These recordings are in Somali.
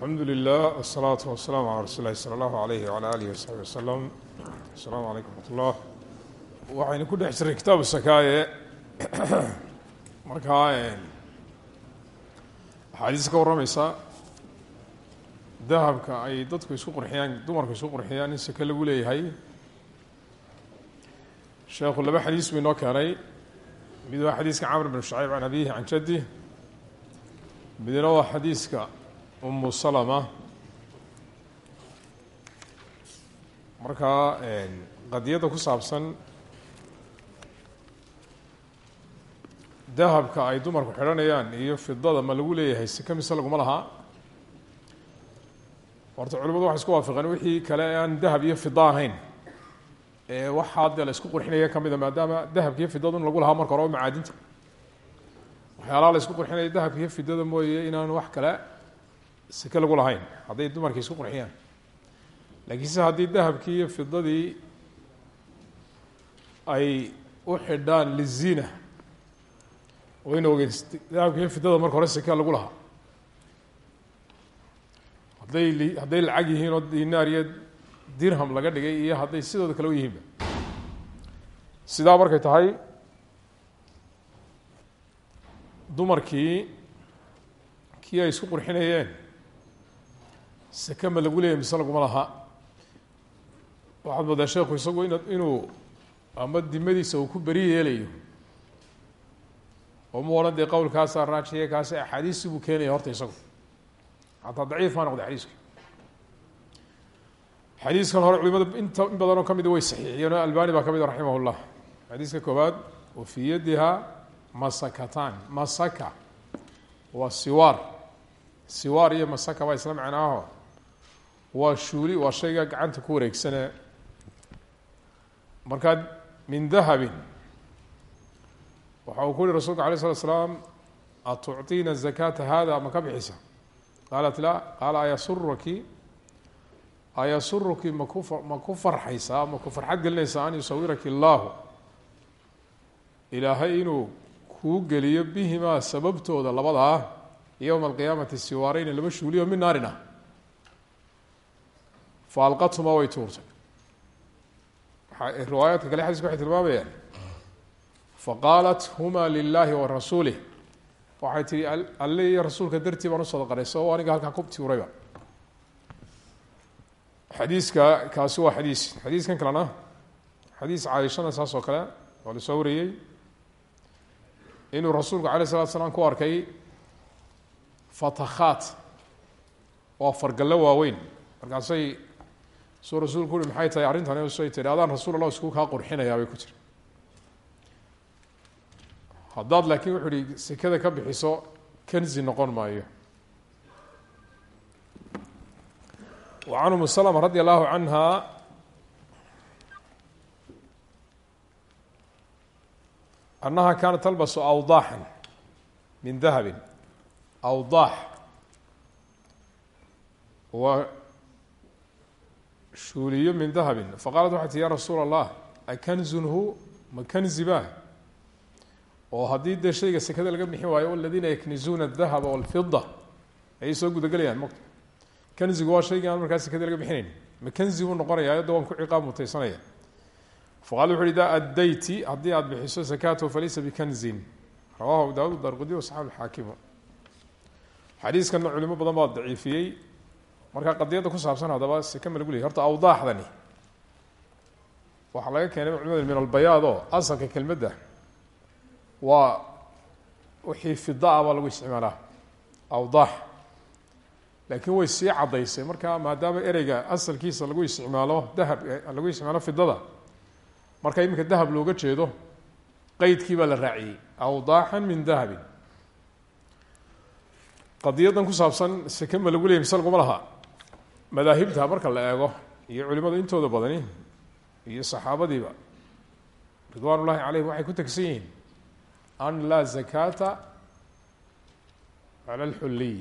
alxamdu lilah wsalaatu wasalaamu calaa rasuuli lahi sala allahu alayhi wala alihi wasaxbi wasalam asalaamu calaykum raxmat ullah waxaynu ku dhex jirnay kitaabu sakaaye markaa axaadiis ka warrameysa dahabka ay dadku isku qurxiyaan dumarku isku qurxiyaan in sake lagu leeyahay. Sheekhu laba xadiis buu inoo keenay. Mid waa xadiiska camr bn shacayb can abihi midna waa umu salama. Markaa qadiyadda ku saabsan dahabka ay dumarku xidhanayaan iyo fidada ma lagu leeyahay seke mise laguma lahaa horta culimadu waxay isku waafaqeen wixii kale aan dahab iyo fida ahayn. Ee waxaa dee la isku qurxinaya ka mida maadaama dahabka iyo fidadu in lagu lahaa marka hore macaadinta waxyaalaha la isku qurxinaya dahabka iyo fidada mooye inaan wax kale seke lagu lahayn. Hadday dumarkii isku qurxiyaan. Laakiinse haddii dahabkii iyo fidadii ay u xidhaan liziina wayna ogeyn dahabka iyo fidada marka hore seke lagu lahaa. Hadday li hadday lacag yihiin oo dinaar iyo dirham laga dhigay iyo hadday sidooda kale u yihiinba. Sidaa markay tahay dumarkii kii ay isku qurxinayeen seke ma lagu leeyahy mise laguma laha. Waxaad moodaa sheekhu isagu in inuu ama dimadiisa uu ku beri yeelayo oo mu odhan dee qowlkaasaa raajiya kaasi axaadiisi buu keenaya horta isagu. Hataa daciif maa noqday xadiiska. Xadiiskan hore culimada inta in badanoo ka mida way saxiixiyeen oo albani baa ka mid a raximah llah xadiiska koowaad wa fii yadiha masakatan. Masaka waa siwaar. Siwaar iyo masaka baa isla macnaaho waa shuuli waa shayga gacanta ku wareegsane markaa min dahabin waxa uu ku yihi rasulka alay slat slaam atucطiina zakata hada ma ka bixisa. Qaalat la qaala ayasuraki ayasuruki maku ma ku farxaysaa ma ku farxad gelinaysaa an yusawiraki اllahu ilaahay inuu kuu geliyo bihimaa sababtooda labadaa yowma alqiyaamati siwaareyni laba shuuliyo min naarin ah fa alqathumaa way tuurtay. Riwaayaadka kale xadiiska waxay tilmaamayaan. Faqaalat huma lilahi wa rasuulih waxay tihi alle iyo rasuulka dartii baan u sadaqanaysa oo aniga halkaa ku tuurayba. Xadiiska kaasi waa xadiis. Xadiiskan kalena xadiis caaishana saas oo kale waa la soo wariyey. Inuu rasuulku alayh salatu salaam ku arkay fatakhaat oo fargallo waaweyn suu rasuulku uhi maxay tahay arrintani say tihi adaan rasuul allah isku kaa qurxinayaa bay ku tiri haddaad laakiin wuxuu ihi sekada ka bixiso kanzi noqon maayo. Wa can umu slma radi allahu canha annaha kaanat talbasu awdaaxan min dahabin. Awdaax shuuliyo min dahabin faqaalat waxay tii ya rasuula allah akanzun hu ma kanzi ba oo haddii dee shayga sekada laga bixin waayo aladiina yaknizuuna adahaba walfida ayay soo gudagelayaan mota kanzigu waa shaygii aan markaa laga bixinayn ma kanzi buu noqonaya da waan ku ciqaab mutaysanaya faqala wuxu uhi idaa addayti bixiso sakatahu falaysa bikanzin rawahu abu daawud darqudi wasaxab alxaakimu xadiiskanna culimo badan baa daciifiyey markaa qadiyadda ku saabsan haddaba seke ma lagu leeyay horta awdaaxdani waxaa laga keenay culimada min albayaad asalka kelmadda waa wixii fida ah baa lagu isticmaalaa awdaax. Laakiin way sii caddaysay marka maadaama ereyga asalkiisa lagu isticmaalo dahab lagu isticmaalo fidada marka iminka dahab looga jeedo qeydkii baa la raaciyey awdaaxan min dahabin. Qadiyadan ku saabsan seke ma lagu leeyay mise laguma madaahibta marka la eego iyo culimadu intooda badani iyo saxaabadiiba ridwaan ullahi caleyhim waxay ku tegsan yihiin an laa zakata cala alxuliy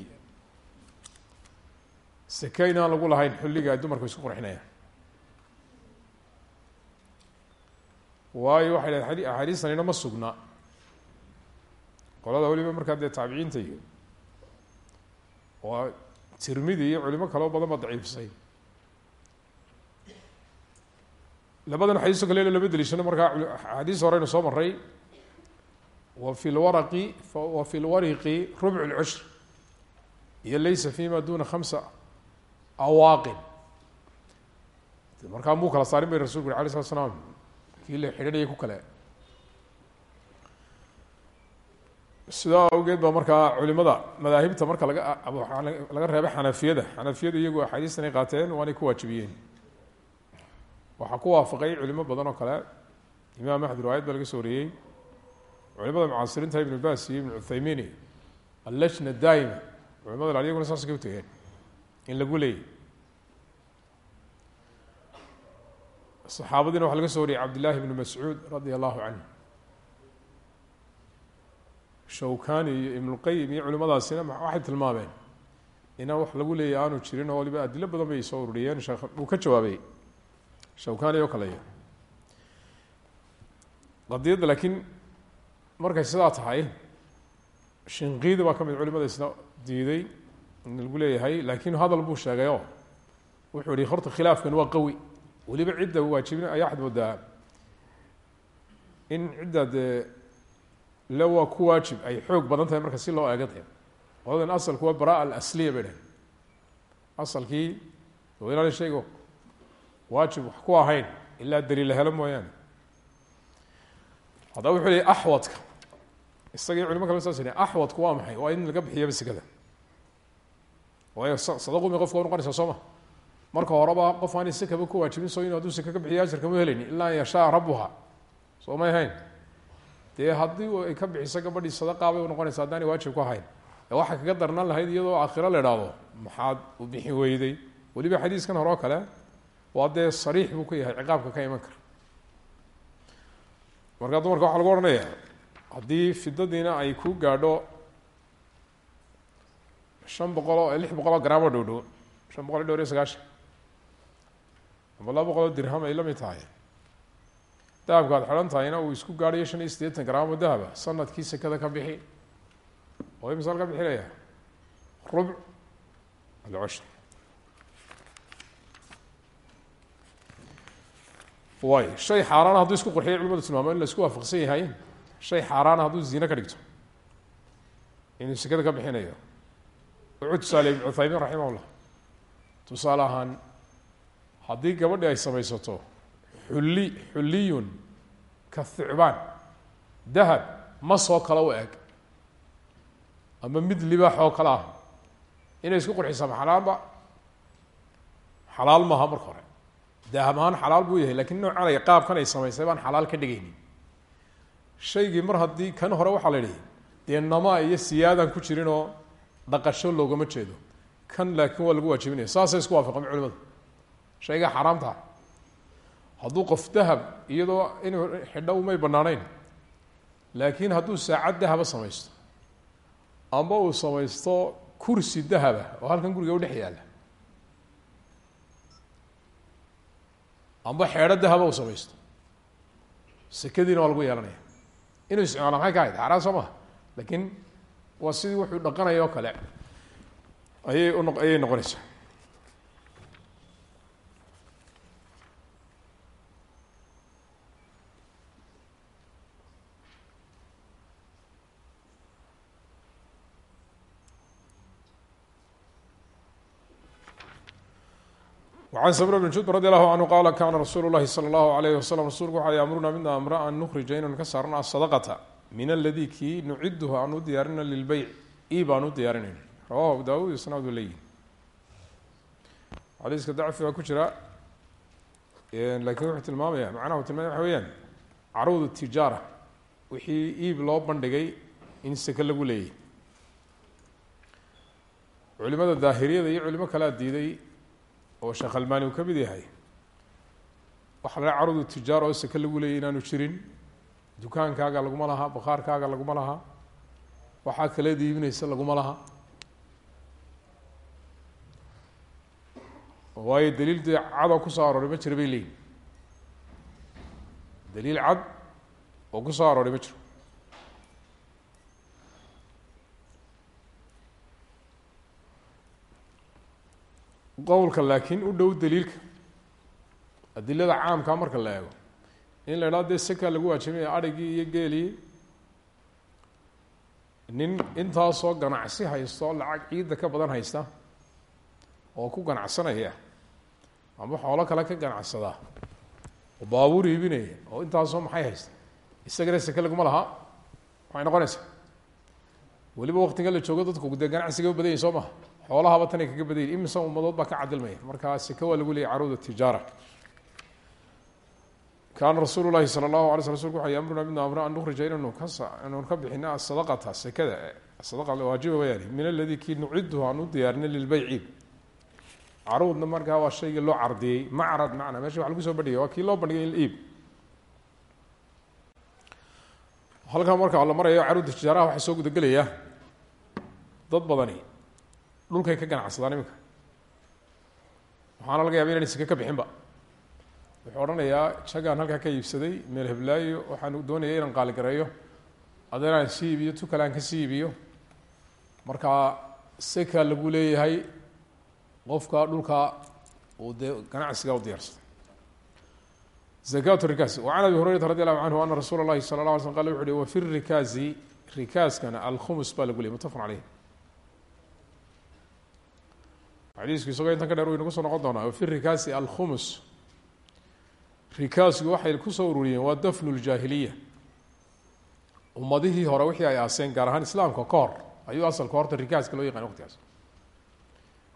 seke inaan lagu lahayn xulliga dumarku isku qurxinayaan waayo waxay dhahen axaadiistanina ma sugna. Qolada weliba markaa dee taabiciinta iyo tirmidi iyo culimo kaloo badan ba daciifisay labadan xadiiso kale lama deliishano markaa axaadiis horeynu soo maray wa fi lwaraqi wa fi lwariqi rubc lcushr iyo laysa fima duna khamsa awaaqin. Markaa muu kala saarin bay rasulku yuri alay slat slaam kii la xidhanayay ku kale sidaa awgeed ba markaa culimada madaahibta marka laga laga reebay xanafiyada. Xanafiyadu iyagu axaadiistan ay qaateen waanay ku waajibiyeen. Waxaa ku waafaqay culimo badan oo kale imaam axmed riwaayad baa laga culimada mucaasiriinta ibn bas iyo ibn cuthaymiini allajna daa'ima culimada iyaguna saas kay u tegeen in lagu leeyay. Saxaabadiina waxaa laga soo wariyey ibn mascuud radia allahu shawkani iyo ibnulqayim iyo culimadaasina waxay tilmaameen inaan wax lagu leeyay aanu jirin oo waliba adilo badan bay soo ururiyeen. Sheekh uu ka jawaabay shawkani oo kaleya qadiyadda laakiin markay sidaa tahay shinqiidi baa ka mid culimada isna diiday in lagu leeyahay laakiin hadal buu sheegay oo wuxuu yihi horta khilaafkan waa qawi. Weliba cidda waajibin ayaa waxad moodaa in cidda dee le waa ku waajib ay xoog badan tahay marka si loo eega dee qoladan asalku waa baraa alasliya bay dhaheen. Asalkii oo inaana shaygo waajib wax ku ahayn ilaa daliil la helo mooyaane. Haddaba wuxuu leey axwadka. Isagii culimo kale saas axwadku waa maxay? Waa in laga bixiyaba sekada waayo sadaqumi qofka wa noqonaysaa soo ma? Marka horeba qof aan sekaba ku waajibin so inu hadduu seka ka bixiyo ajar kama helayni ilaa yashaa rabuha soo may hayn dee haddii ay ka bixiso gabadhii sadaqaa bay unoqonaysa haddaanay waajib ku ahayn ee waxaa kaga darnaan lahayd iyadoo aakhiro la idhaahdo maxaad u bixi weyday? Weliba xadiiskan hore oo kale waa dee sariix buu ka yahay ciqaabka ka iman kara. Markaa dumarka waxaa lagu odhanaya haddii fidadiina ay ku gaadho shan boqol oo lix boqol oo gram oo dhow shan boqol iyo dhowr iyo sagaashan ama laba boqol oo dirham ay la mid tahay dahabka ad xidhan tahayna uu isku gaadhayo shan iyo siddeetan gram oo dahaba sannadkii sekada ka bixi. Oo imisaal ka bixinaya? Rubc alcushr way shay xaaraana hadduu isku qurxiyo culimadu tilmaamo in la isku waafaqsan yahay. Shay xaaraana hadduu zine ka dhigto. Inuu sekada ka bixinayo. Wuxuu tusaale ibn cuthaymiin raximah tusaale ahaan haddii gabadhi ay samaysato xulli xulliyun ka thucbaan. Dahab masoo kale u eg. Ama mid libaax oo kale ah. Inay isku qurxisaa ma xalaalba xalaal maaha marka hore. Dahab ahaan xalaal buu yahay lakiin noocan ay qaabkan ay samaysay baan xalaal ka dhigaynin. Shaygii mar haddii kan hore waxaa la yihi dee namaa iyo siyaadaan ku jirin oo dhaqasho loogama jeedo. Kan laakiin waa lagu waajibinaya saasay isku waafaqeen culimadu shayga xaaraamta hadduu qof dahab iyadoo inuu xidho umay banaanayn laakiin hadduu saacad dahaba samaysto amba uu samaysto kursi dahaba oo halkan guriga udhex yaalla. Amba xeedho dahaba uu samaysto. Sekadiina waa lagu yeelanaya. Inuu isticmaala maxay ka ahayd? Xaaraan soo maha laakiin waa sidii wuxuu dhaqanaya oo kale. Ayay uno ayay noqonaysaa وعن سمر بن jud رضي الله عنه qال kاna رasuل الlahi slى الlaه عليه وsلم rasulku waxa yأmruna midna amre an نkrija inaan ka saarno aلصadقةa min اladي kii nucidhu aan u diyaarina lilbeyc iib aan u diyaarinayn rawahu abu dawud isnaadu leyi xadiiska dacfi baa ku jira lakin wuxuu tilmaamaya macnaha u tilmaamaya waxa weyaan caruud tijaara wixii iib loo bandhigay in seke lagu leeyay culimada daahiriyada iyo culimo kalea diiday oo sheekh almaani uu ka mid yahay waxaa la carudu tijaara oo seke lagu leeyay inaanu jirin dukaankaaga laguma laha bakhaarkaaga laguma laha waxaa kala diibinaysa laguma laha. Waayo daliil dee cadoo ku soo arooray ma jiro bay leeyihiin daliil cad oo ku soo arooray ma jiro qowlka laakiin u dhow daliilka. Adilada caamkaa marka la eego. In la idhahdo dee seka lagu waajibinaya adhigii iyo geelii. Nin intaasoo ganacsi haysto lacag ciidda ka badan haysta oo ku ganacsanaya ama xoolo kale ka ganacsada oo baabuur iibinaya oo intaasoo maxay haysta? Isagana seke laguma laha. Maxay noqonaysaa. Weliba waktiga la joogo dadku dee ganacsiga badan yahi soo maha xoolahaba tanay kaga badan yahin imisa umadood baa ka cadilmaya markaa seke waa lagu leeyay caruud tijaara. Kaana rasuulu lahi sala allahu alay sl rsulku waxay amruna midna amra an nukrija inanu ka inanu ka bixina asadaqata sekada sadaqa waajiba wayaani min aladi kii nuciduhu aan u diyaarinay lilbeyci caruudna markaa waa shaygii loo cardiyey macrad macna meesha wax lagu soo bandhigay waa kii loo bandhigay iliib halkaa marka la marayo caruudda tijaaraha waxaa soo gudagelaya dad badani dhulkay ka ganacsadaan iminka waxaana laga yaba inaan seke ka bixinba. Wuxuu odhanayaa jagaan halkaa ka iibsaday meel heblaayo waxaan doonaya inaan qaaligareeyo adanaan si iibiyo tu kale aan ka sii iibiyo. Markaa seka lagu leeyahay qofka dhulka uu dee ganacsiga u diyaarsaday. Zakat rikaas wacan abi hurayrata radi allahu canhu rasuula اllahi sala la alay slm qal wuxu uhi wafi rikaasi rikaaskana alkhumus baa lagu leyay mutafaqun caleyh xadiisku isagoo intan ka dheer waynu ku soo noqon doonaa wafi rikaasi alkhumus. Rikaasku waxay ku soo ururiyeen waa dafnu ljaahiliya ummadihii hore wixii ay aaseen gaar ahaan islaamka ka hor ayuu asalka horta rikaaska loo yaqaan waqtigaas.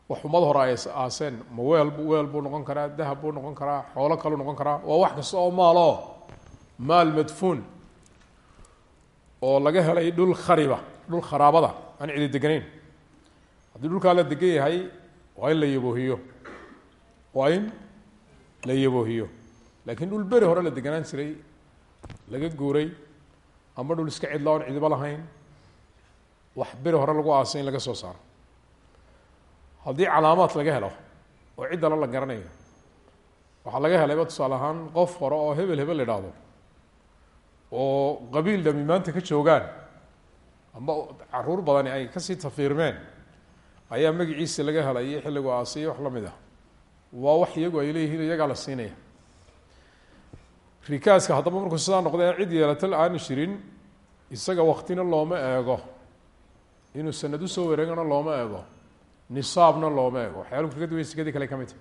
Wax ummad hore ay aaseen ma weel weel buu noqon karaa dahab buu noqon karaa xoolo kaluu noqon karaa waa wax kasta oo maal oo maal madfuun oo laga helay dhul khariba dhul kharaabada aan cidi deganeyn haddii dhulkaa la degan yahay waa in la yaboohiyo waa in la yaboohiyo laakiin dhul beri hore la deganaan jiray laga guuray ama dhul iska cidla oon cidiba lahayn wax beri hore lagu aasay in laga soo saaro. Haddii calaamaad laga helo oo ciddala la garanayo waxaa laga helayba tusaale ahaan qof hore oo hebel hebel la idhaahdo oo qabiil dhami maanta ka joogaan ama carruur badani ay ka sii tafiirmeen ayaa magiciisi laga helay iyo xilligu aasiyo wax la mid ah. Waa wax iyagu ay leeyihiin iyagaa la siinaya. Rikaaska haddaba markuu sidaa noqda cid yeelata aan jirin isaga waktina looma eego. Inuu sanad u soo wareegana looma eego. Nisaabna looma eego. Waxyaalu kaga duway sekadii kale ka mid. Tahy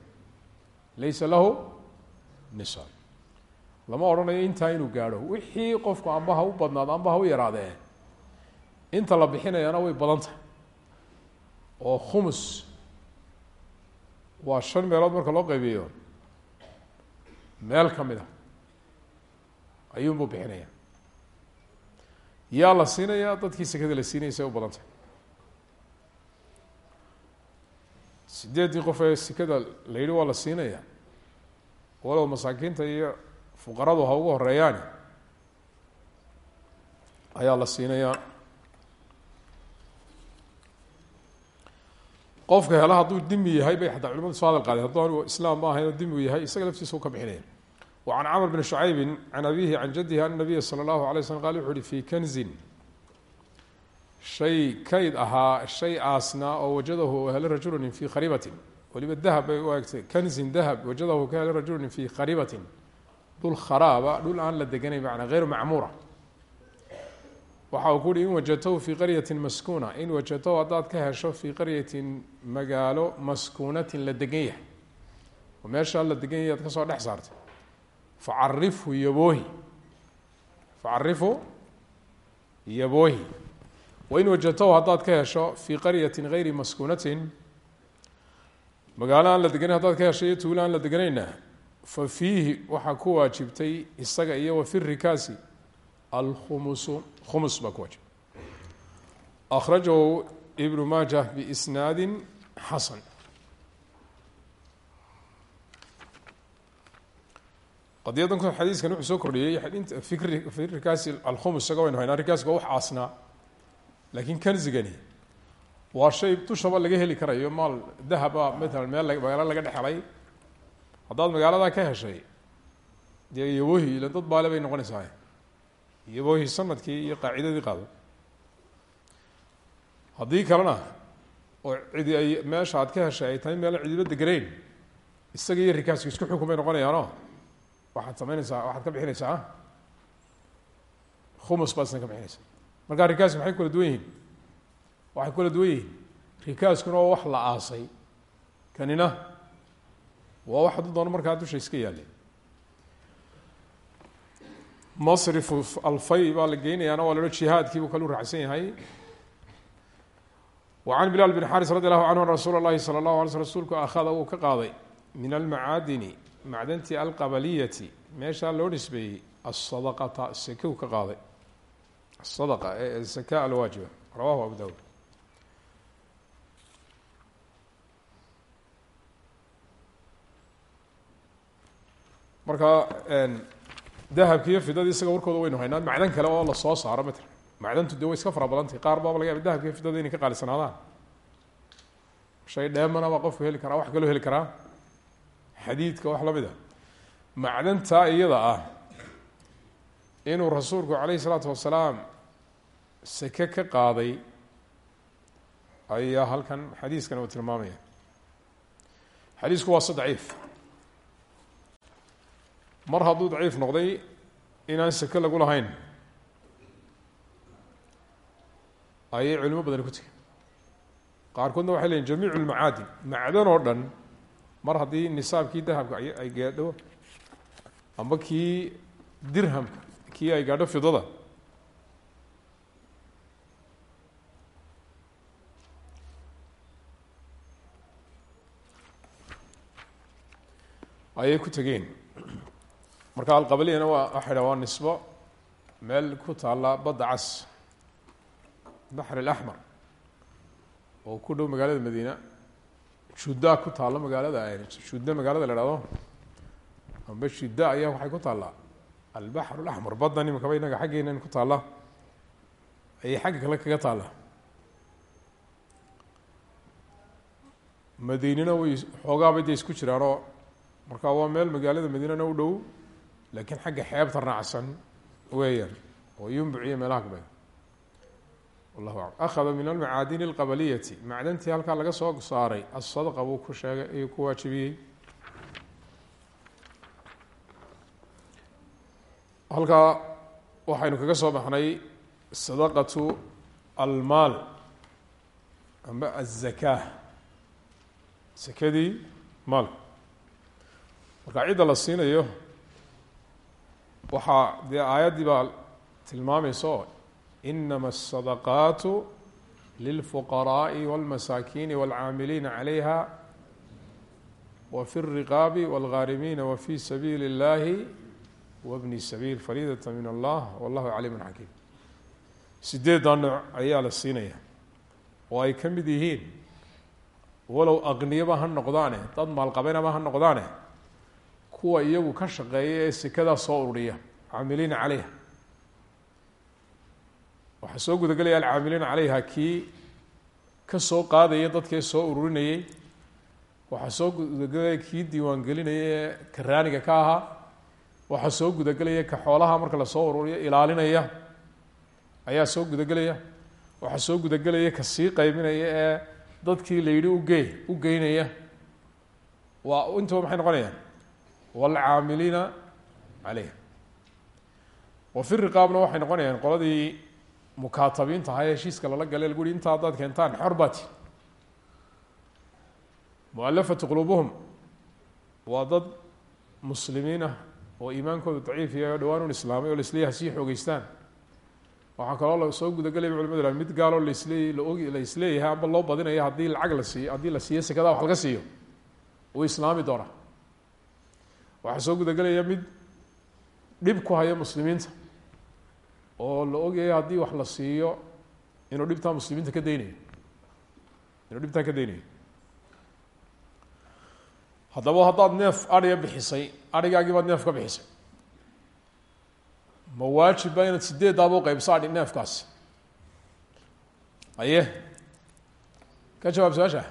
laysa lahu nisaab. Lama odhanayo intaa inuu gaadho. Wixii qofku amba ha u badnaado amba ha u yaraadee. Inta la bixinayana way badan tahay oo khumus waa shan meelood marka loo qaybiyo meel ka mid a ayuunbuu bixinaya yaa la siinaya dadkii sekada la siinaya say u badan tahay. Sideeddii qof ee sekada la yidhi waa la siinaya walow masaakiinta iyo fuqaradu ha ugu horeeyaani ayaa la siinayaa qofka hela hadduu dimi yahay bay ataa culimadu so hadal qaadeen. Hadduu islaam ma ahayn dimi yahay isaga laftiisa u ka bixinaya wa can camr bni shucaybin can abihi can jaddihi ana nabiya sala allahu alay slam qal wuxu kanzin. Shay kayd ahaa shay aasna oo wajadahu hela rajulun fii kharibatin. Weliba dahab bay kanzin dahab wajadahu ka rajulun fii kharibatin. Dhul kharaaba dhul aan la deganay manaa eyr macmuura waxa uu ku uhi in wajatow fii qaryati maskuuna. In wajatow haddaad ka hesho fii qaryatin magaalo maskuunatin la degan yahay. Oo meeshaa la degan yahay ad ka soo dhex saartay facarifhu yaboohi. Facarifhu yaboohi. Wain wajatow haddaad ka hesho fii qaryatin gayri maskuunatin magaalo aan la deganayn hadaad ka hesho iyo tuulo aan la deganayna fa fiihi waxaa ku waajibtay isaga iyo wa fi rikaasi alkhumusu khumus baa ku waajibtay akhrajahu ibnu maajah biisnaadi xasan qadiyadan ku xadiiskan wuxuu soo kordhiyey fikri rikaasi alkhumus isaga waynu haynaa rikaaska waa wax aasnaa laakiin kanzigani waa shay dushaba laga heli karayo maal dahaba matalan meel magaalo laga dhex helay haddaad magaaladaa ka heshay dee yaboohi ila dad baale bay noqonaysaa yaboohi sannadkii iyo qaacidadii qaado. Haddii kalena oo cidi ay meesha aad ka heshay ay tahay meelan cidiba deganayn isaga iyo rikaaska isku xukun bay noqonayaano? Waxaad samaynaysaa waxaad ka bixinaysaa khumus baad isna ka bixinaysaa. Markaa rikaaski maxay kula duwan yihiin? Waxay kula duwan yihiin. Rikaaskuna waa wax la aasay. Kanina waa wax hadduu doono markaa dusha iska yaallay masrifu alfay baa la geynayaana waa la odhan jihaadkiibuu kalu raacsan yahay wa can bilaal bin xaris radi allahu canhu an rasuula اllahi salى اllahu alay sl rsulku akhada uu ka qaaday min almacaadini macdantii alqabaliyati meeshaa loo nisbeeyey asadaqata seke uu ka qaaday asadaqa ee saka alwaajiba rawahu abu dawud marka dahabki iyo fidadii isaga warkooda waynu haynaa macdan kale oo la soo saaro matala macdantu de way iska fara badantay. Qaar baaba laga yaaba dahabka iyo fidada inay ka qaalisanaadaan shay dheemana baa qofku heli karaa wax kaloo heli karaa. Xadiidka wax la mid a macdantaa iyada ah inuu rasuulku calayhi isalaatu wasalaam seke ka qaaday ayaa halkan xadiiskan uu tilmaamaya. Xadiisku waa se daciif mar hadduu daciif noqday inaan seke lagu lahayn ayay culimo badani ku tegeen qaarkoodna waxay leyiin jamiicu lmacaadin macdan oo dhan mar haddii nisaabkii dahabka ay gaadho amba kii dirhamka kii ay gaadho fidada ayay ku tegeen marka alqabaliyana waa waxay dha waa nisbo. Meel ku taalla badda cas baxr اlaxmar oo ku dhow magaalada madiina. Shudda ku taalla magaalada shudda magaalada la hahdo amba shidda ayaa waxay ku taallaa albaxr اlaxmar baddan imikaba inaga xaggeenan ku taalla. Ayay xagga kale kaga taalla. Madiinina way xoogaabay de isku jiraanoo. Markaa waa meel magaalada madiinana u dhow laakiin xagga xeebta raacsan weeyaan oo yumbuciyo meelaha kamida wallahu aclam. Akhada min almacaadini alqabaliyati macdantii halkaa laga soo saaray asadaqa buu ku sheegay ayuu ku waajibiyey. Halkaa waxaynu kaga soo baxnay sadaqatu almaal amba aلzaka sakadii maalka marka cidda la siinayo waxaa dee aayaddii baa tilmaamayso inama الsadaqaatu lilfuqaraaءi wاlmasaakiini wاlcaamiliina calayha wa fi الriqaabi wاlghaarimiina wa fi sabiili اllahi wabni sabiil fariidata min allah wallahu caliimu xakiim sideeddaa nooc ayaa la siinaya oo ay ka mid yihiin walow aqniyaba ha noqdaane dad maalqabeynaba ha noqdaane kuwa iyagu ka shaqeeya ee sekadaa soo ururiya caamiliina calayha. Waxaa soo gudagelaya alcaamiliina calayha kii ka soo qaadaya dadkee soo ururinayay. Waxaa soo gudagelaya kii diiwaan gelinaya ee karaaniga ka ahaa. Waxaa soo gudagelaya ka xoolaha marka la soo ururiyo ilaalinaya ayaa soo gudagelaya. Waxaa soo gudagelaya ka sii qaybinaya ee dadkii la yidhi ugee u geynaya. Waa intuba maxay noqonayaan waalcaamiliina calayha wa fi riqaabna waxay noqonayaan qoladii mukaatabiinta ahaa ee heshiiska lala galay lagu yihi inta haddaad keentaan xor baati mualafatu quluubuhum waa dad muslimiin ah oo iimaankoodu daciif yahay oo dhawaan un islaamay oo laisleeyahay sii xoogeystaan waxaa kaloo la soo gudagelaya culimadu ha mid gaaloo laslee laog la is leeyahay amba loo badinayo haddii lacag la haddii la siiyo sekada wax laga siiyo uu islaami doonaa waxaa soo gudagelaya mid dhib ku haya muslimiinta oo la ogyahay haddii wax la siiyo inuu dhibtaa muslimiinta ka daynayo. Inuu dhibtaa ka daynayo. Haddaba haddaad neef adhiga bixisay adhigaagii baad neef ka bixisay. Ma waajib ba inaad sideeddaaba uqeybso adhi neefkaasi aye ka jawaab su'aasha?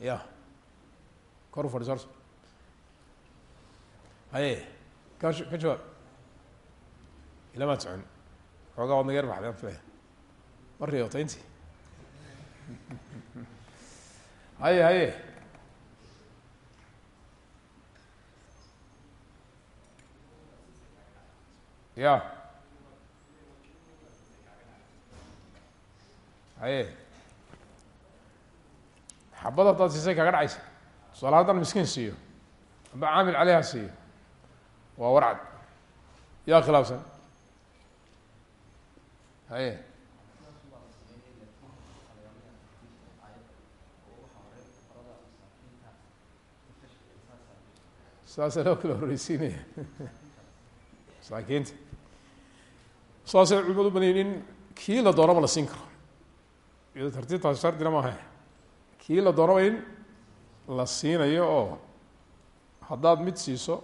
Ya kor u haye ka ka jawaab ilamaad socon xoogaa waad naga yar baxdeen filaya ma intii haye haye. Ya. Haye. Xabad haddaad siisay kaga dhacaysa tusaale haddaan miskiin siiyo amba caamil caleyha siiyo waa warcad. Yaa khilaafsan? Haye. Saasa loo kala horeysiinaya masaakiinta. Saasay culimadu badayin in kii la doonaba la siin karo. Iyado tartiibtaas shardina maaha. Kii la doonaba in la siinayo oo haddaad mid siiso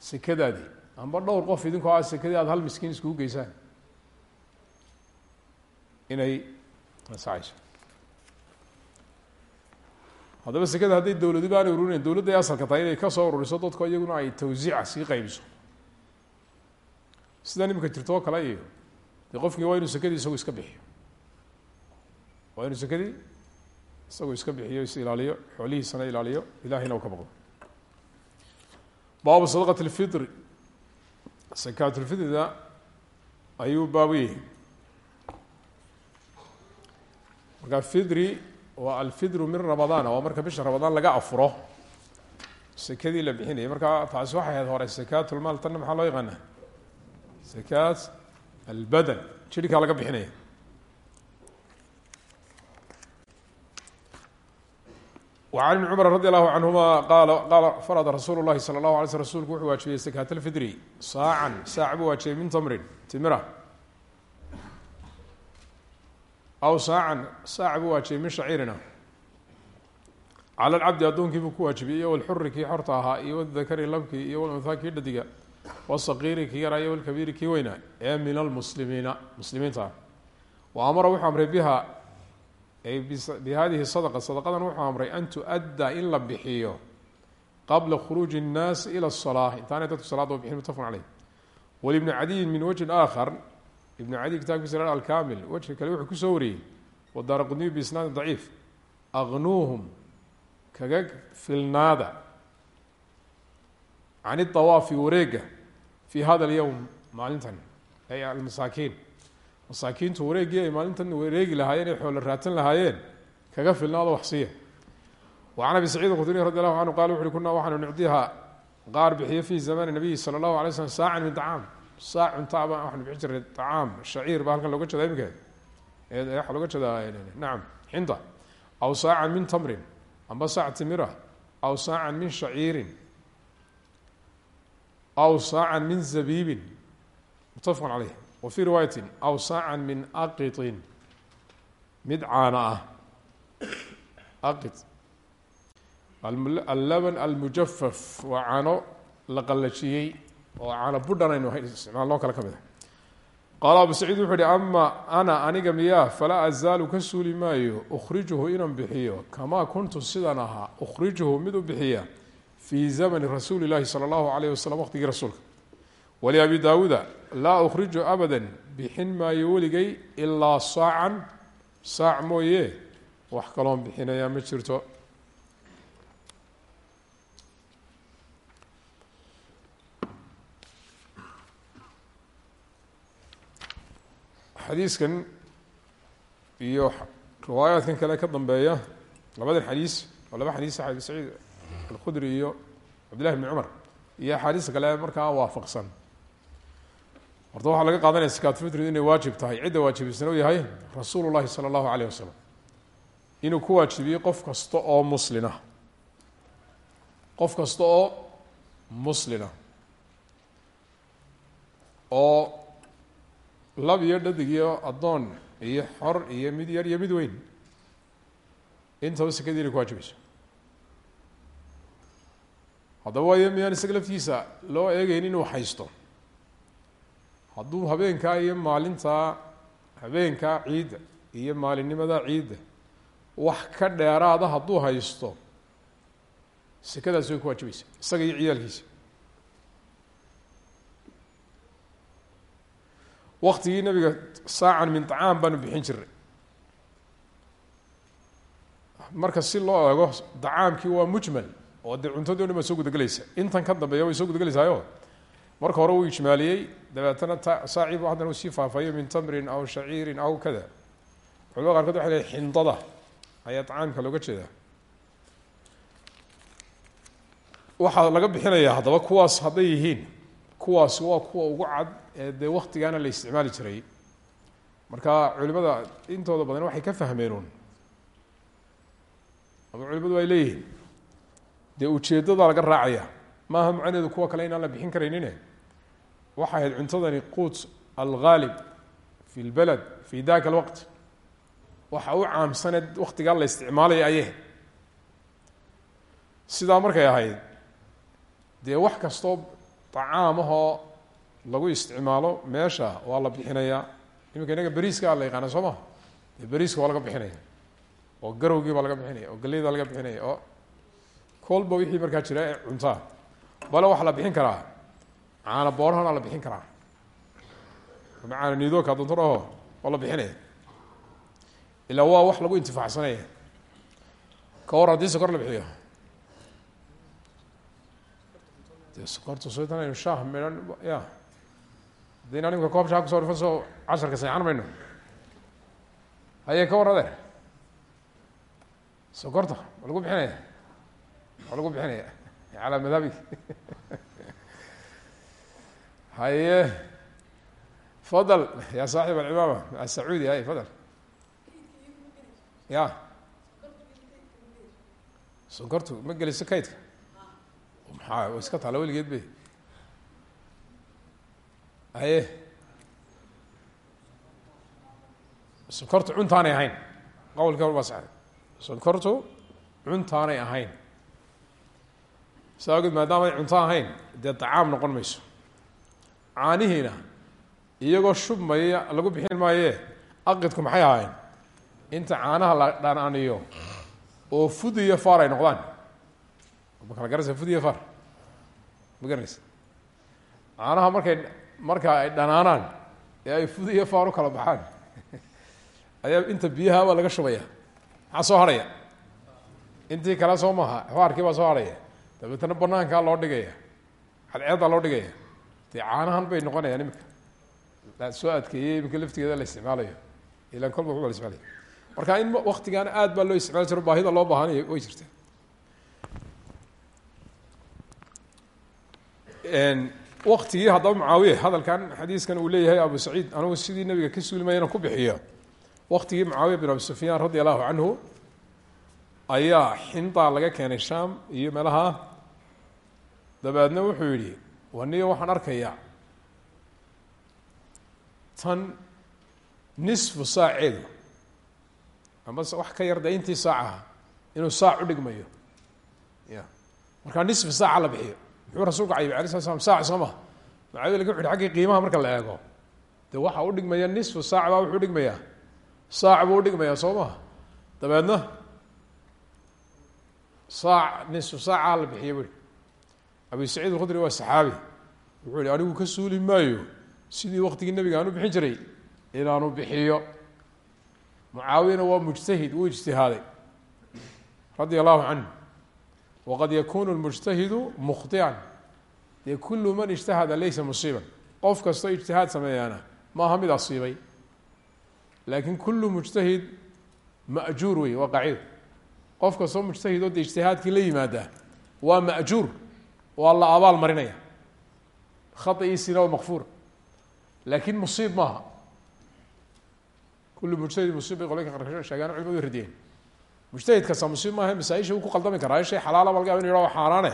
sekadaadii amba dhowr qof idinkoo a sekadii aad hal miskiin iskugu geysaan. Inay ansaxayso haddaba sekada hadday dowladiba aanay ururinayn dowladday asalka tahay inay ka soo ururiso dadku iyaguna ay tawsiica sii qaybiso. Sidan imika jirto oo kale iyo dee qofkii waa inuu sekadii isagu iska bixiyo. Waa inuu sekadii isagu iska bixiyo is ilaaliyo xoolihiisana ilaaliyo ilahayna u ka baqdo baabu sadaqat lfitri sakaatulfitrida ayuu baabu yahay. Marka fidri waa alfidru min ramadaan waa marka bisha ramadaan laga afuro. Sekadii la bixinayay. Marka taasi waxay ahayd hore sakaatulmaal tanna maxaa loo yaqaana sakaat albadan jidhkaa laga bixinaya وعن بن cمر رضي الله عنهma qal qala فرض رasuل الlahi صلى الله علي sل rsulku wuxuu waajibiyey سكاة الفidri saaعا saac buu waajibiyey min tmrin timira aw saaعa saac buu waajibiyey min shaciirina calى الcabdi addoonkii buu ku waajibiyey iyo wlxuri kii xorta ahaa iyo wdakri labkii iyo wlunhaa kii dhadiga wالصaqiiri kii yaraa iyo wlkabiiri kii weynaa ee min almuslimiina muslimiinta ah wa amara wuxuu amray biha bihadihi sadqa sadaqadan wuxuu amray an tu-adda in la bixiyo qabla khuruuji الnaasi ilى الصalaaة intaanay dadku salaada bixin mutafaq caleyh walibni cadiyin min wajhin aakhar ibnu cadiy kitabkiisa la alkamil wejka kale wuxuu kusoo wariyey wadaara qudniyu biisnaadin daciif agnuuhum kaga filnaada can iطawaafi wareega fi hada اlyowm maalintan ay almasaakiin masaakiintu wareegii ay maalintan wareegi lahaayeen ay xoolo raadsan lahaayeen. Kaga filnaado waxsiya wa can abi saciid khudriy radi allahu canhu qala wuxu uhi kunaa waxaanu nucdiha qaar bixiyo fi zamani nabiyi sala allahu alay slam min tacaam. Saac cuntaa baan waxanu jiray tacaam shaciir baa halkan looga jeeda imika waxaa looga jeedaa nacam xinda. Aw saacan min tamrin amba saac timira. Aw saacan min shaciirin. Aw saacan min zabiibin. Mutafaqun caleyh wa fii riwaayati aw saacan min aqiطin mid caana ah. Aqit. Allaban almujafaf waa caano la qallajiyey oo caano budhan aynu isticmaalnoo kale ka mid a qaala abu saciid wuxuu uhi ama ana aniga miyaa falaa azaalu ka suuli maayo ukhrijuhu inaan bixiyo. Kamaa kuntu sidaan ahaa ukhrijuhu mid u bixiya fii zamani rasuuli llahi sala allahu alayh wasalam waqtigii rasuulka. Waliabi daawuuda laa ukhriju abada bixin maayo weligay ilaa saacan saac mooye. Wax kaloon bixinayaa ma jirto. Xadiiskan iyo riwaayaadkan kale ka dambeeya labadan xadiis oo laba xadiis abi saciid alkhudri iyo cabdillahi bni cumar iyo axaadiista kale markaa waafaqsan horta waxaa laga qaadanaya sakaatulfitrid inay waajib tahay cidda waajibisan u yahay rasuulu llahi sala allahu alayh wasalam inuu ku waajibiyey qof kasta oo muslina qof kasta oo muslina oo lab iyo dhadig iyo addoon iyo xor iyo mid yar iyo mid weyn. Intaba sekadii inay ku waajibayso haddaba waayo miyaan isaga laftiisa loo eegeyn inuu haysto hadduu habeenkaa iyo maalintaa habeenkaa ciidda iyo maalinnimadaa ciidda wax ka dheeraada hadduu haysto sekadaasi way ku waajibaysa isaga iyo ciyaalkiisa. Waktigii nabiga saacan min tacaam baanu bixin jiray marka si loo eego dacaamkii waa mujmal oo dee cuntadii o dhan baa soo gudagelaysa. Intan ka dambeeya way soo gudagelaysayo marka hore uu ijmaaliyey dabeetana t saacibu haddana uu sii faafayo min tamrin aw shaciirin aw kada. Culamada qaarkood waxay xindada ayaa dacaamka looga jeedaa. Waxaa laga bixinayaa haddaba kuwaas hadday yihiin kuwaas waa kuwa ugu cad ee dee waktigaana la isticmaali jiray. Marka culimada intooda badan waxay ka fahmeenuun ama culimadu ay leeyihiin dee ujeeddada laga raacaya maaha macnaheedu kuwa kale inaan la bixin karaynine waxay ahayd cuntadani quut alghaalib fi lbalad fi daka alwaqt waxa u caamsaneed waktigaa la isticmaalaya ayeh sidaa markay ahayd dee wax kastoo tacaamahoo lagu isticmaalo meesha waa la bixinayaa. Iminka inaga beriiska la yaqaana soo maha dee beriiska waa laga bixinaya oo garowgii baa laga bixinaya oo galeyda laga bixinaya oo kolba wixii markaa jira ee cuntaa bale waxaa la bixin karaa caana boorahana la bixin karaa. Ama caana niidooka doonto dhaho waa la bixinaya ilaa waa wax lagu intifaacsanaya. Ka war haddii sokor la bixiyo. De sokorta sotanaynu shaah midhan ya. Haddayna nimka koob shaah kuso dhifan soo casharka saycan mayno. Haye ka war adeer sokorta ma lagu bixinaya. Waa lagu bixinaya. Calaa madhabig haye fadal ya saaxib alcimaama asacuudi hay fadal. Ya. Sonkortu ma geliso kaydka maxaa wa iska taala weligeed be haye sonkortu cuntaanay ahayn qowlka baa saxday sonkortu cuntaanay ahayn saa awgeed maadaama ay cunto ahayn dee dacaam noqon mayso caanihiina iyagoo shubmaya lagu bixin maaye aqidku maxay ahayn inta caanaha la dhanaaniyo oo fud iyo faar ay noqdaan. Ma kala garanaysa fud iyo faar. Ma garanaysa? Caanaha markay marka ay dhanaanaan ee ay fud iyo faar u kala baxaan ayaa inta biyaha baa laga shubaya. Maxaa soo harhaya intii kale soo maaha faarkii baa soo harhaya dabeetana banaankaa loo dhigaya cadceeddaa loo dhigaya dee caanahan bay noqonayaan imika soo adkeeyey imika laftigeeda la isticmaalayo. Ilan kolba kuba la isticmaalaya marka in waktigaana aad baa loo isticmaali jiro baahida loo baahanayo way jirta waktigii haddaba mucaawiye hadalkan xadiiskan uu leeyahay abu saciid anugu sidii nabiga ka suulimaya inaan ku bixiyo. Waktigii mucaawiya bin abi sufyaan radi allahu canhu ayaa xindaa laga keenay sham iyo meelaha. Dabeedna wuxuu yidhi waniyo waxaan arkayaa tan nisfu saaceedu ama wax ka yar de intii saacaha inuu saac u dhigmayo. Ya. Markaa nisfi saaca la bixiyo. Muxuu rasuulku cayibay alay sla slam saac soo maha mucaawiya laga wuxu xaggii qiimaha marka la eego. Dee waxa u dhigmaya nisfu saac baa wuxuu dhigmayaa saac buu udhigmayaa soo maha dabeedna saac nisfu saacaa la bixiya bui abi saciid alkhudri waa saxaabi. Wuxuu yihi anigu ka suuli maayo sidii waktigii nabiga aan u bixin jiray inaanu bixiyo. Mucaawiyana waa mujtahid wuu ijtihaaday radia allahu canhu. Waqad yakunu lmujtahidu mukhtian. Dee kullu man ijtahada laysa musiiban. Qof kastoo ijtihaad sameeyaana maaha mid asiibay. Laakin kullu mujtahid ma'juur wey waa qaacido qof kastoo mujtahidoo de ijtihaadkii la yimaadaa waa ma'juur waa la abaal marinaya. Khaiisina waa makfuur laakin musiib maaha. Kullu mujtahid musiib bay qolooyinka qarsho sheegaan culimadu radiyeen. Mujtahid kasta musiib maaha masaaisha uu ku qaldami karaa shay xalaala ba laga yaba inu yahah wa xaaraane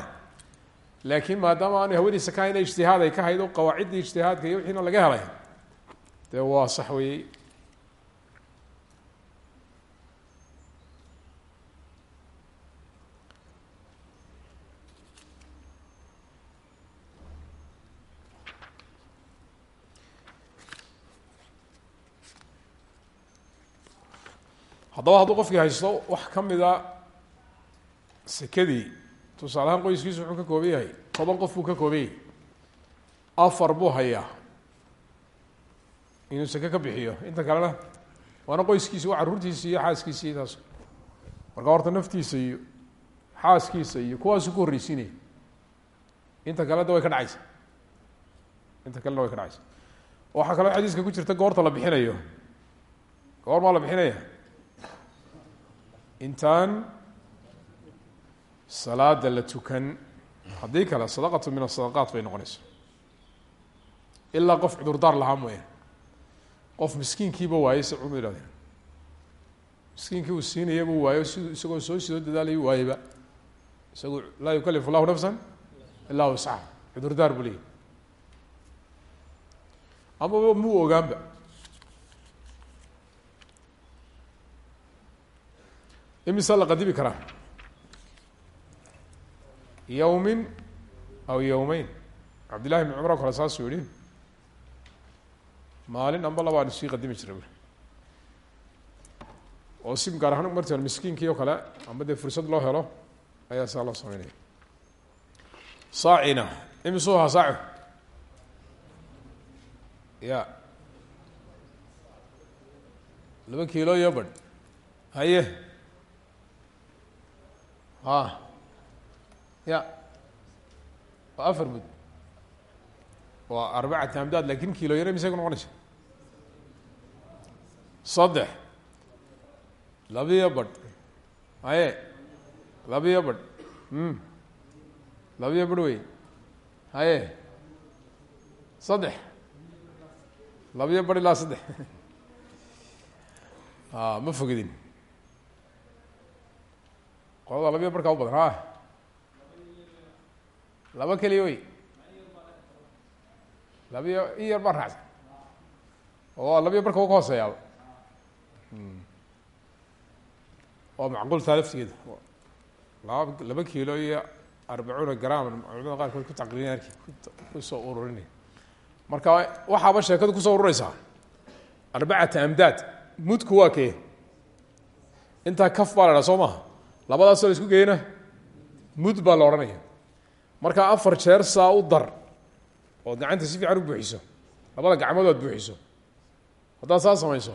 laakiin maadaama aanay hawadiisa ka hayna ijtihaad ay ka haydo qawaaciddii ijtihaadka iyo wixiina laga helay dee waa sax weeyey haddaba hadduu qofkii haysto wax ka mida sekadii tusaale ahaan qoyskiisu wuxuu ka kooban yahay toban qof buu ka kooban yahay. Afar buu hayaa. Inuu seke ka bixiyo. Inta kalena waana qoyskiisi waa carruurtiisi iyo xaaskiisi taas. Marka horta naftiisa iyo xaaskiisa iyo kuwaasu ku horreysiinaya inta kalena way ka dhacaysa. Inta kalena way ka dhacaysa. Waxaa kaloo xadiiska ku jirta goorta la bixinayo. Goor maa la bixinaya intaan salaada la tukan haddii kale sadaqatu min asadaqaat bay noqonaysa ilaa qof cudurdaar lahaa mooyaan qof miskiinkiiba waayey se cuma ihahdeen miskiinkii uu siinayabuu waayo isagoo soo sidoo dadaalayu waayeba. Isagu laa yukalifu llahu nafsa ilaa wuscaha cudurdaar buu leeyahy amaba muu ogaanba imisa la qadimi karaa? Yawmin aw yawmeyn cabdillahi bn cumar o kale saasuu yihi maalin amba labaan sii qadimi jira bui oo si gaar ahaan marti miskiinkii oo kale amba dee fursad loo helo ayaa saa loo sameynaya. Saacina imisuu ahaa saaco ya. Laba kiilo iyo haye a ya. Waa afar mud. Waa arbacati amdaad laakiin kilo yaro misay ku noqonaysa? Saddex. Labiyo badh. Haye labiyo badh. M labiyo badh wey haye saddex. Labiyo badh ilaa saddex. A ma fogidin qolada labiyo barhkaa u badan ha laba keliya wey labiyo in yar baa raacsan oo labiyo barka wa ka hooseeyaaba waa macquul taa laftigeeda laba laba kiilo iyo arbacuuna gram culamada qaarkood ku taqriirin arki ku soo ururinay marka waxaaba sheekadu ku soo urureysaa arbacata amdaad mudku waa kee intaa kaf baa la dhaha soo maha labadaasoo la isku geeyna mud baa la odhanaya. Markaa afar jeer saa u dar ood gacanta si fiican u buuxiso labada gacmood oad buuxiso haddaad saa samayso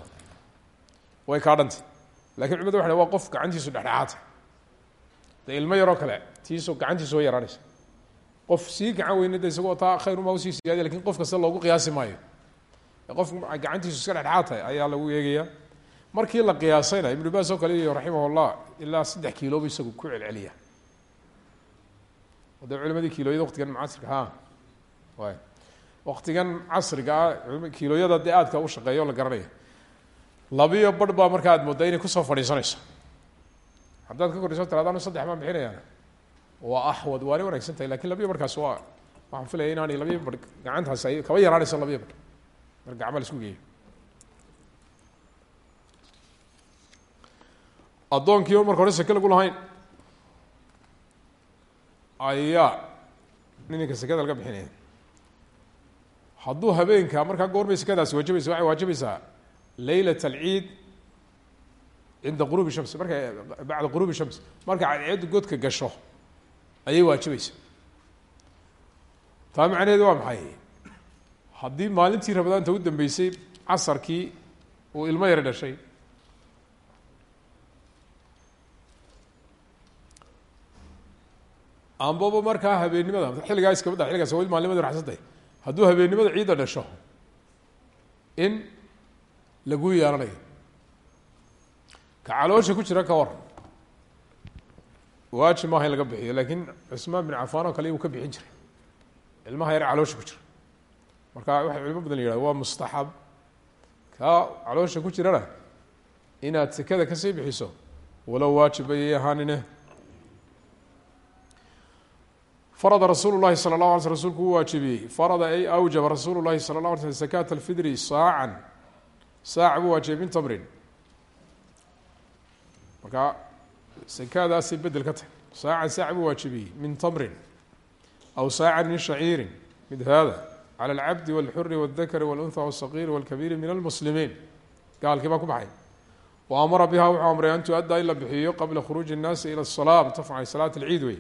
way kaa dhantay laakiin culimadu waxay waa qof gacantiisu dhexdhexaata dee ilmo yaroo kale tiisu gacantiisu way yaraanaysa. Qof sii gacan weyna de isagoo taa khayr uma u sii siyaadiya laakiin qof kasta loogu qiyaasi maayo. Qof gacantiisu iska dhexdhexaad ayaa lagu eegayaa markii la qiyaasayna ibnu baas oo kale iyo raximah llah ilaa saddex kiilobu isagu ku celceliya. De culimadii kiilooyada waqtigan casriga ha way waktigan casriga ah kiilooyada dee aadka u shaqeeya la garanaya. Labiyo barh baa aad mooddaa inay ku soo fadhiisanayso. Haddaad ka kordhiso tiraadaan saddex baan bixinayaan waa axwad waana wanaagsan tahay laakiin labiyo barhkaas waa waxaan filaya inaanay labiyo barh gacantaas ay kaba yaraanayso labiyo barh mar gacma isku geeyo addoonkii marka hore seke lagu lahayn ayaa nininka sekada laga bixinaya. Hadduu habeenka markaa goorbay sekadaasi waajibaysa waxay waajibaysaa leylat alciid cinda quruubi shams marka bacda quruubi shams. Marka cadceeddu godka gasho ayay waajibaysa. Taa macnaheedu waa maxay? Haddii maalintii ramadaanta u dambeysay casarkii uu ilmo yar dhashay ambaba markaa habeennimada xilligaa iskaba da xilligaas wali maalimadi raxsantay hadduu habeennimada ciidda dhasho in lagu yeelanayo. Ka caloosha ku jira ka waran waajib maaha in laga bixiyo laakiin cusmaan bin cafaan oo kale uu ka bixin jiray. Ilmaha yar caloosha ku jira. Marka waxay culimo badan yihahda waa mustaxab. Kaa caloosha ku jirana inaad sekada ka sii bixiso walow waajib ayay ahaanine farada rasuulu lahi sala اllah alay sl rsulku uu waajibiyey farada ay awjaba rasuulu lahi sala اllah alay slm zakaat alfidri saacan saac buu waajibay min tamrin marka sakadaasay bedel ka tahy saacan saac buu waajibiyey min tamrin aw saacan min shaciirin mid hada calى اlcabdi wاlxuri wاldakari wاlunha wالsagiiri wاlkabiiri min almuslimiin gaalkii baa ku baxay wa amara biha wuxuu amray an tu-adda in la bixiyo qabla khuruuji الnaasi ilى الsalaa mutafaqan salaat اlciid wey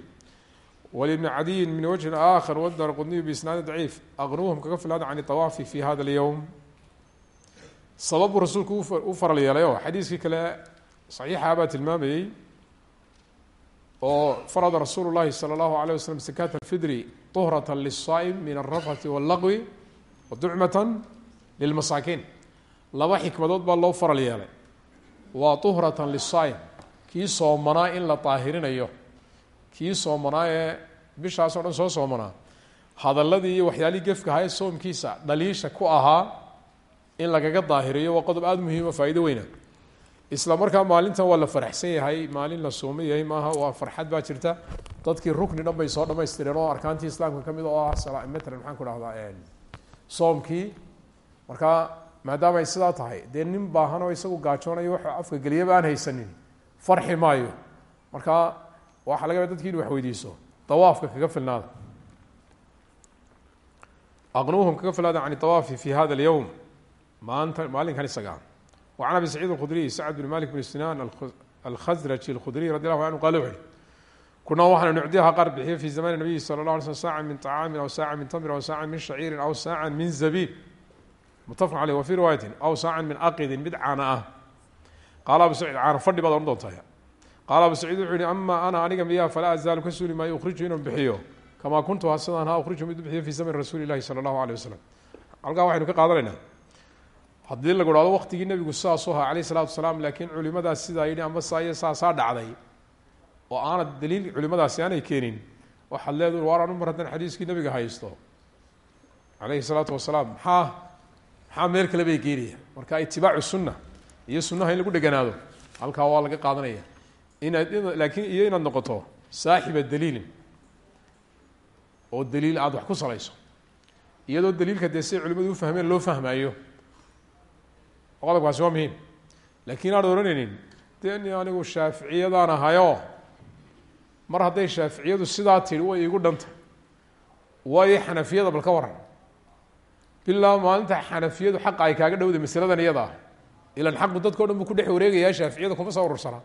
wlbni cadiyin min wجهi آkhar wdar qudniy bisnaadi daciif aqnuuhum kaga filaada can طawaafi fi hada اlyowm sababuu rasuulku u faral yeelay oo xadiiskii kale صaxiixa baa tilmaamayey oo farada rasuulu llahi salى اllahu alيه waslm sakaat alfidri طuhrata liلsaa'im min alrafati wاllaqwi wa ducmata lilmasaakiin laba xikmadood baa loo faral yeelay waa طuhrata liلsaa'im kii soomanaa in la daahirinayo kii soomanaa ee bishaas o dhan soo soomanaa hadaladii iyo waxyaalihii gefka ahaa ee soomkiisa dhaliisha ku ahaa in lagaga daahiriyo waa qodob aada muhiima faa'ido weyna. Isla markaa maalintan waa la faraxsan yahay maalin la soomo yahay maaha waa farxad baa jirta. Dadkii rukni dhan bay soo dhamaystireen oo arkaantii islaamka ka mid oo ah matalan maxaan ku dhahdaa soomkii. Markaa maadaama ay sidaa tahay dee nin baahan oo isagu gaajoonayo wuxuu afka geliyaba aan haysanin. Farxi maayo. Marka waxaa laga ya dadki inu wax weydiiso dawaafka kaga filnaada aqnuuhum kaga filnaada can dawaafi fi hada alyowm maanta maalinkan isagaa وعن أبي سعيد الkخdري سعد بن مالك بن سنان الkhزرجي الkخdري رضي الله عنه qال وxu hi kunaa waxaanu nucdiyaha qaar bixiyo في زمان النبي صلى الله عليه وسلم sاعة min طعاami أو sاعة min تمr أو sاعة min شhacيiri أو sاعة min زبيب متfق عليه وفي رواية أو sاعة min أqdi mid caana ah qaal abu سعيد caana fadhi baad ohan doontaa qaala abu saciid wuxuu yihi ama ana aniga miyaa falaa azaalu ka suuli maayo ukhriju inaan bixiyo kamaa kuntu ha sidaan ha ukhriju mid ubixiyo fii zamani rasuuli llahi sala allahu aleyh wasalam halkaa waxaynu ka qaadanaynaa haddii lagu dhahdo waqtigii nebigu saasuu ahaa calayh salatu wasalaam laakiin culimadaas sidaa yidhi ama sa iyo saasaa dhacday oo aanad daliil culimadaasi aanay keenin waxaad leedu waar anu mar haddaan xadiiskii nebiga haysto caleyhi salaatu wasalaam maxaa maxaa meel kale waa laga qaadanaya inaad laakiin iyo inaad noqoto saaxiba daliilin oo daliil aada wax ku salayso. Iyadoo daliilka dee siay culimadu u fahmeen loo fahmaayo qodobkaasi waa muhiim. Laakiin aan odhanaynin de ni anigu shaaficiyadaan ahayo mar hadday shaaficiyadu sidaa tidhi way iigu dhantay. Waayo xanafiyada bal ka waran. Bilaa maalinta xanafiyadu xaqa ay kaaga dhowday masaladan iyada ah ilan xaqu dadkao dhan buu ku dhex wareegayaa shaaficiyada kuma soo urursana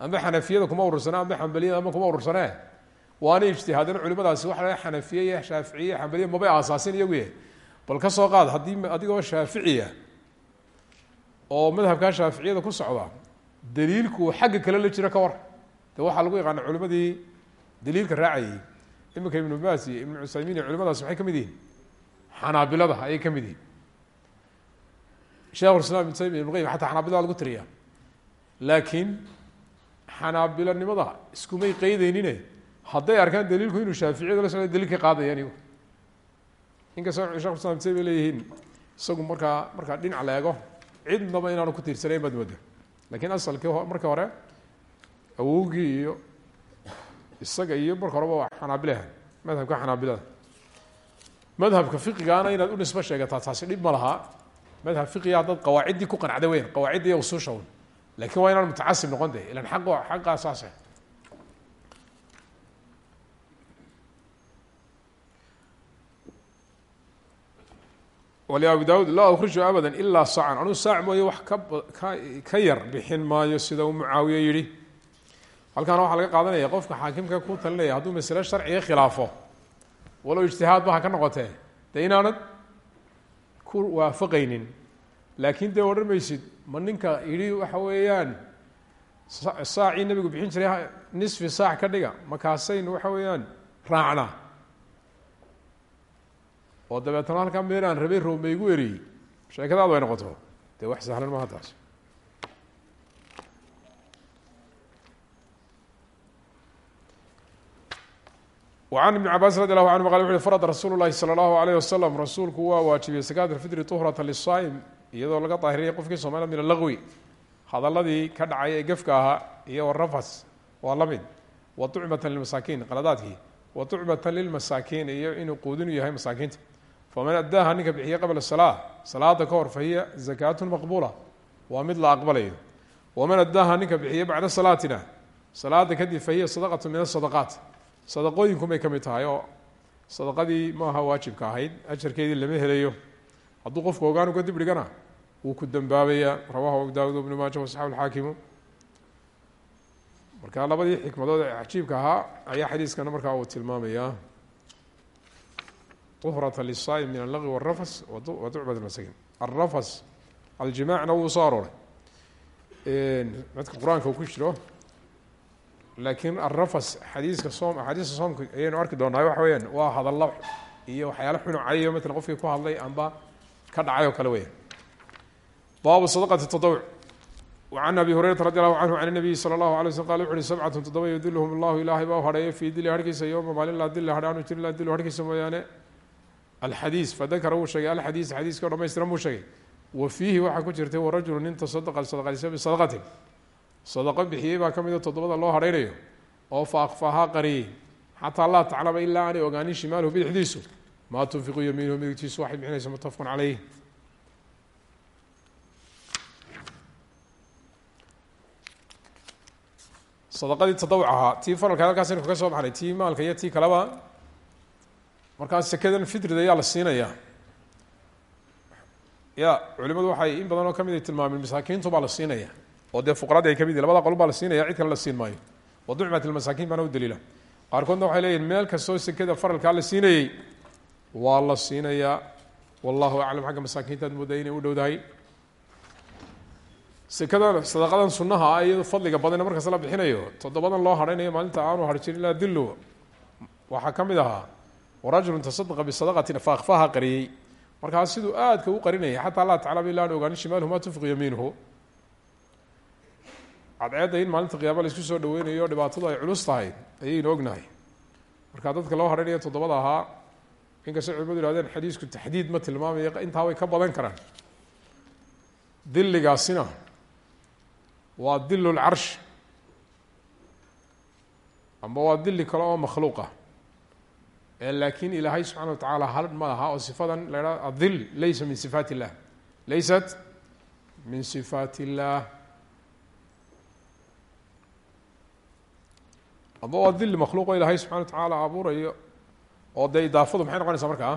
amba xanafiyada kuma urursana amba xambaliyada amba kuma urursanee waana ijtihaadeen culimadaasi waxa la xanafiye shaaficiye xambaliye mabay aasaasin iyaguye bal ka soo qaad haddii adigoo shaaficiya oo madhabkaa shaaficiyada ku socda daliilku xagga kale la jiro ka war. De waxaa lagu yaqaana culimadii daliilka raacayay. Iminka ibnu baas iyo ibnu cusaymiin iyo culimadaas maxay ka mid yihiin. Xanaabilada ayay ka mid yihiin. Shekhulislam ibn taymiya ibn qayim xataa xanaabilada lagu tiriya laakiin xanaabilanimada iskumay qeydeynine hadday arkaan daliilku inuu shaaficiyada la socda daliilka qaadayaan iyagu inkastoo shekhulislam ibn taymiya leeyihiin isagu markaa markaa dhinac la cidnaba inaanu ku tiirsanayn baad mooda lakiin asalkii marka hore awowgii iyo isaga iyo marka horeba waa xanaabilaha madhabka xanaabilada. Madhabka fiqigaana inaad u nisbo sheegataa taasi dhib ma lahaa. Madhab fiqiga haddaad qawaaciddii ku qanacda weyn qawaacidda iyo laakiin waa inaan mutacasib noqon de ilan aq xaqaa saase wlabi daud laa ukhriju abada ilaa sacan anuu saac mooye wax ka ka yar bixin maayo sida uu mucaawiye yihi halkaana waxaa laga qaadanaya qofka xaakimka ku talinaya hadduu masale sharciga khilaafo walow ijtihaad ba ha ka noqotee dee inaanad ku waafaqaynin laakiin dee odhan ma ninka yidhi waxa weeyaan saacii nebigu bixin jiray nisfi saac ka dhiga makaasaynu waxa weeyaan raacnaa oo dabeetana halkaa meel aan rabay roome igu eriyey sheekadaadu ay noqoto dee wax sahlan maaha taas وعن بن cabاs رضي الله عنهma qال وxu فرض رasuل الlahi صلى الله عليه وسلم rasuulku waa waajibiyey سكاة الفطr طهرة للصائم iyadoo laga daahiriyay qofkii soomaliya min alagwi hadaladii ka dhacay ee gefka ahaa iyo warafas waa la mid. Wa tucmatan lilmasaakiin qaladaadkii. Wa tucmatan lilmasaakiin iyo inuu quudinu yahay masaakiinta. Faman addaaha ninka bixiye qabla salaa salaada ka hor fahiya zakaatun maqbula waa mid la aqbalayo. Waman addaaha ninka bixiye bacda salaatina salaada kadib fahiya sadaqatu min asadaqaat sadaqooyinkunbay ka mid tahay oo sadaqadii maaha waajibka ahayd ajarkeedii lama helayo hadduu qofku ogaanu kadib dhigana wuu ku dambaabayaa rawahu daawud ibnu maaja wasaxabu lxaakimu marka labadii xikmadood ee cajiibka ahaa ayaa xadiiskana markaa uu tilmaamayaa uhrata lisaa'im min allaqwi walrafas wa tucbad masakin alrafas aljimaacna wuu soo madka qur'aanka uu ku jiro laakiin arafas xadiiska soom axaadiista soomka ayaynu arki doonaa. Waxa weyaan waa hadallo iyo waxyaalo xunucayo matala qofkii ku hadlay amba ka dhacay oo kale weyaan baabu sadaqati tadawuc wacan abi hurayrata radi allahu canhu can nabiyi sala allahu alay slm qala wuxu uhi sabcatun toddoba yudiluhum allahu ilaahay baa u hadheeya fii dili harhkiisa yowma maalin laa dili hadhe anu jirin laa dilu harhkiisa mooyaane alxadiis fadakara wuu sheegay alxadiis xadiiska o dhamaystiran buu wa fiihi waxaa ku jirtay warajulu nin tasadaqa sadaqaysa bisadaqatin sadaqo bixiyey baa ka mida toddobada loo hadhaynayo oo fa akfahaa qariyey xataa laa taclama ilaa aanay ogaanin shimaaluhu bidixdiisu maa tunfiqu yamiinuhu midigtiisu waxay bixinaysa mutafaqun caleyh sadaqadii tadawuc ahaa tii faralka halkaas aynu kaga soo baxnay tii maalka iyo tii kaleba markaas sekadan fitrida ayaa la siinayaa ya culimadu waxay in badan oo ka mid ay tilmaameen masaakiintu baa la siinaya. Oo dee fuqaradii ay ka mid yihiin labada qolun baa la siinaya cid kale la siin maayo. Wa ducmat ilmasaakiin baana u daliila. Qaarkoodna waxay leeyihiin meel kastoo sekada faralkaa la siinayey waa la siinayaa. Wallahu aclam. Xagga masaakiintaad moodaa inay u dhowdahay. Sekada sadaqadan sunaha ah iyado fadliga badana markaas la bixinayo toddobadan loo hadhaynayo maalinta aanu har jirin ilaa dillo waxaa ka mid ahaa warajulun tasadaqa bisadaqatin fa akfaha qariyey. Markaas siduu aadka u qarinaya xataa laa taclama ila aan ogaanin shimaaluhu ma tunfiqu yamiinuhu cadceedda in maalinta qiyaama la isku soo dhaweynayo dhibaatadu ay culus tahay ayaynu ognahay. Marka dadka loo hadhaynaya toddobada ahaa inkastay culimadu yihahdeen xadiisku taxdiid ma tilmaamayo intaa way ka badan karaan. Dilligaasina waa dilu lcarsh amba waa dili kale oo makhluuq ah ee laakiin ilaahay subxana wa tacaala hal ma laha oo sifadan la idhaha adil laysa min sifaat illah laysat min sifaat illah amba waa dili makhluuq oo ilaahay subxana wa tacaala abuurayo oo dee idaafadu maxay noqonaysaa markaa?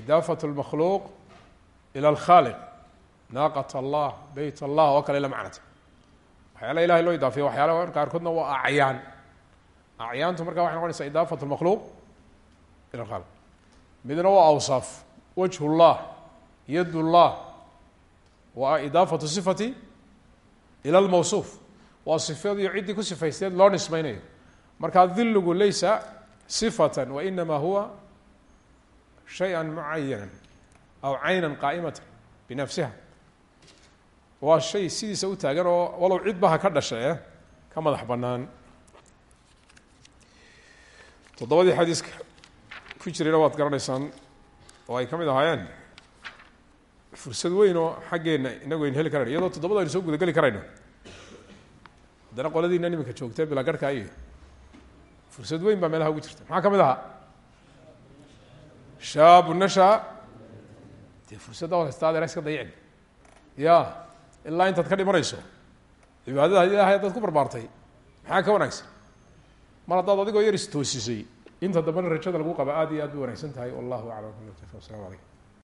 Idaafat lmakhluuq ila alkhaaliq. Naaqat allah beyt allah oo kale la macnata. Waxyaala ilahay loo idaafiya waxyaala qaarkoodna waa acyaan. Acyaantu markaa waxay noqonaysaa idaafat lmakhluuq ila alkhaaliq. Midna waa awsaaf wajh llah yad llah waa idaafatu sifati ila lmawsuuf waa sifadiyo ciddii ku sifaysteed loo nismaynayo. Markaa diligu laysa sifatan wainama huwa shaya mucayana aw cayna qaa'imata binafsiha waa shay sidiisa u taagan oo walow cidbaha ka dhashae ka madax bannaan toddobadii xadiiska ku jirayna waad garanaysaan oo ay ka ahaayeen fursad weyn oo xaggeenna inagu aynu heli karayno iyadoo toddobada aynu soo gudageli karayno haddana qoladiina iminka joogtee bilaa garhkaa iyo fursad weyn baa meelaha ugu jirta. Maxaa ka mid ahaa? Shaabu nasha dee fursadda wad haystaa adeera iska dayicin ya ilaa intaad ka dhimanayso. Cibaadada ilaahay haddaad ku barbaartay maxaa ka wanaagsan? Mar haddaad adigoo yar istoosisay inta dambena rajada lagu qaba aad iyo aad bay wanaagsan tahay. Wallahu aclam. Waslamu calaykum